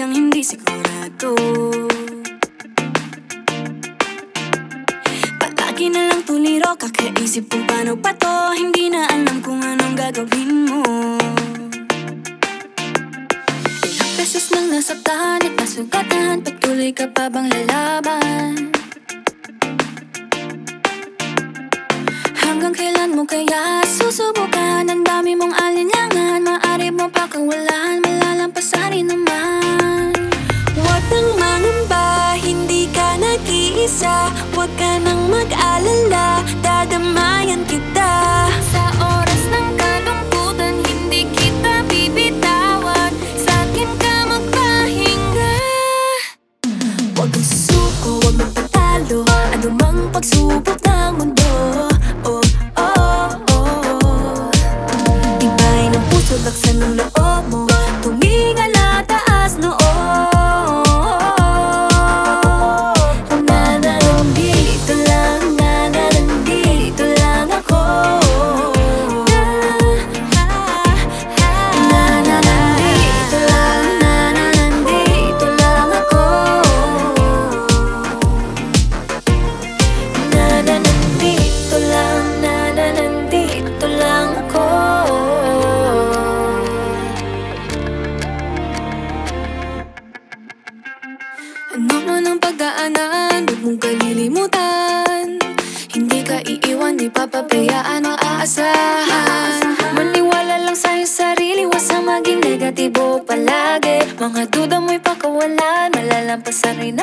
talagang hindi sigurado Palagi na lang tuliro Kakaisip kung paano pa to Hindi na alam kung anong gagawin mo Ilang beses nang nasaktan at nasugatan Patuloy ka pa bang lalaban? Hanggang kailan mo kaya susubukan? Super. pagdaanan Huwag mong kalilimutan. Hindi ka iiwan, di papabayaan o aasahan. Maniwala lang sa iyong sarili Huwag sa maging negatibo palagi. Mga duda mo'y pakawalan Malalampasan rin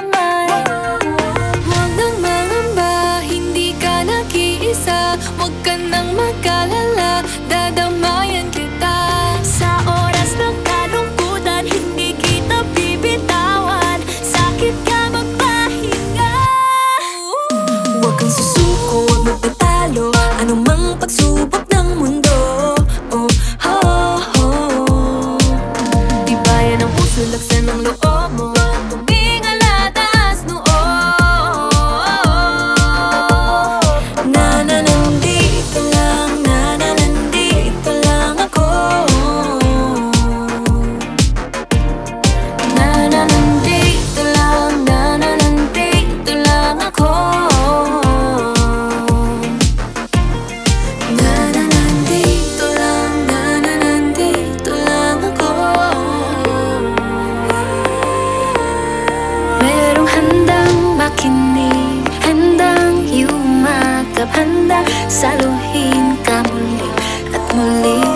nakikinig. Handang yumakap Handa saluhin ka muli. At muli